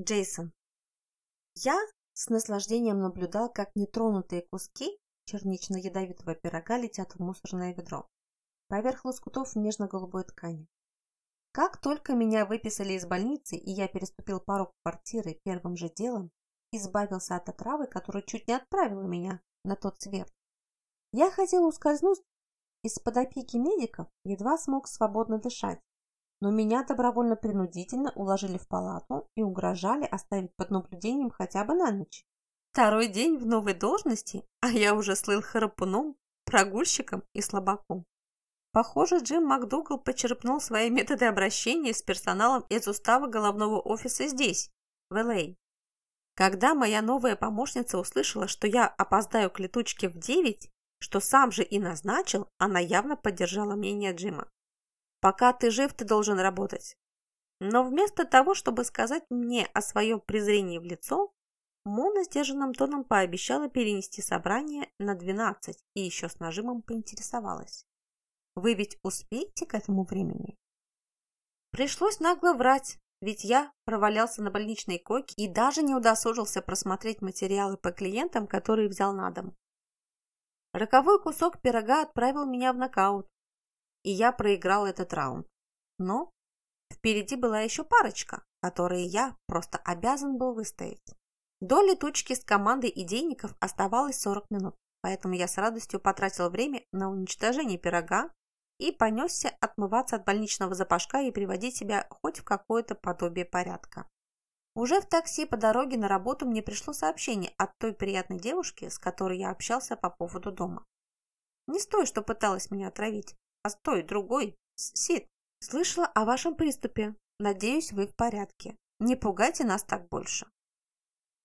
Джейсон. Я с наслаждением наблюдал, как нетронутые куски чернично-ядовитого пирога летят в мусорное ведро поверх лоскутов нежно-голубой ткани. Как только меня выписали из больницы, и я переступил порог квартиры первым же делом, избавился от отравы, которая чуть не отправила меня на тот свет. Я хотел ускользнуть из-под опеки медиков, едва смог свободно дышать, но меня добровольно-принудительно уложили в палату и угрожали оставить под наблюдением хотя бы на ночь. Второй день в новой должности, а я уже слыл харапуном, прогульщиком и слабаком. Похоже, Джим МакДугал почерпнул свои методы обращения с персоналом из устава головного офиса здесь, в Л.А. Когда моя новая помощница услышала, что я опоздаю к летучке в девять, что сам же и назначил, она явно поддержала мнение Джима. «Пока ты жив, ты должен работать». Но вместо того, чтобы сказать мне о своем презрении в лицо, Мона сдержанным тоном пообещала перенести собрание на 12 и еще с нажимом поинтересовалась. «Вы ведь успеете к этому времени?» Пришлось нагло врать, ведь я провалялся на больничной койке и даже не удосужился просмотреть материалы по клиентам, которые взял на дом. Роковой кусок пирога отправил меня в нокаут, и я проиграл этот раунд. Но впереди была еще парочка, которые я просто обязан был выстоять. До летучки с командой идейников оставалось 40 минут, поэтому я с радостью потратил время на уничтожение пирога и понесся отмываться от больничного запашка и приводить себя хоть в какое-то подобие порядка. Уже в такси по дороге на работу мне пришло сообщение от той приятной девушки, с которой я общался по поводу дома. Не с той, что пыталась меня отравить, а с другой, Сид. Слышала о вашем приступе. Надеюсь, вы в порядке. Не пугайте нас так больше.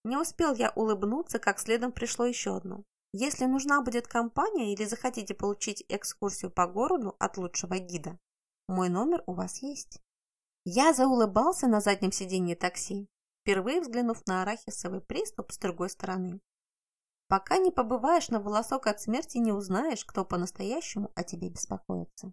Не успел я улыбнуться, как следом пришло еще одно. Если нужна будет компания или захотите получить экскурсию по городу от лучшего гида, мой номер у вас есть. Я заулыбался на заднем сиденье такси, впервые взглянув на арахисовый приступ с другой стороны. Пока не побываешь на волосок от смерти, не узнаешь, кто по-настоящему о тебе беспокоится.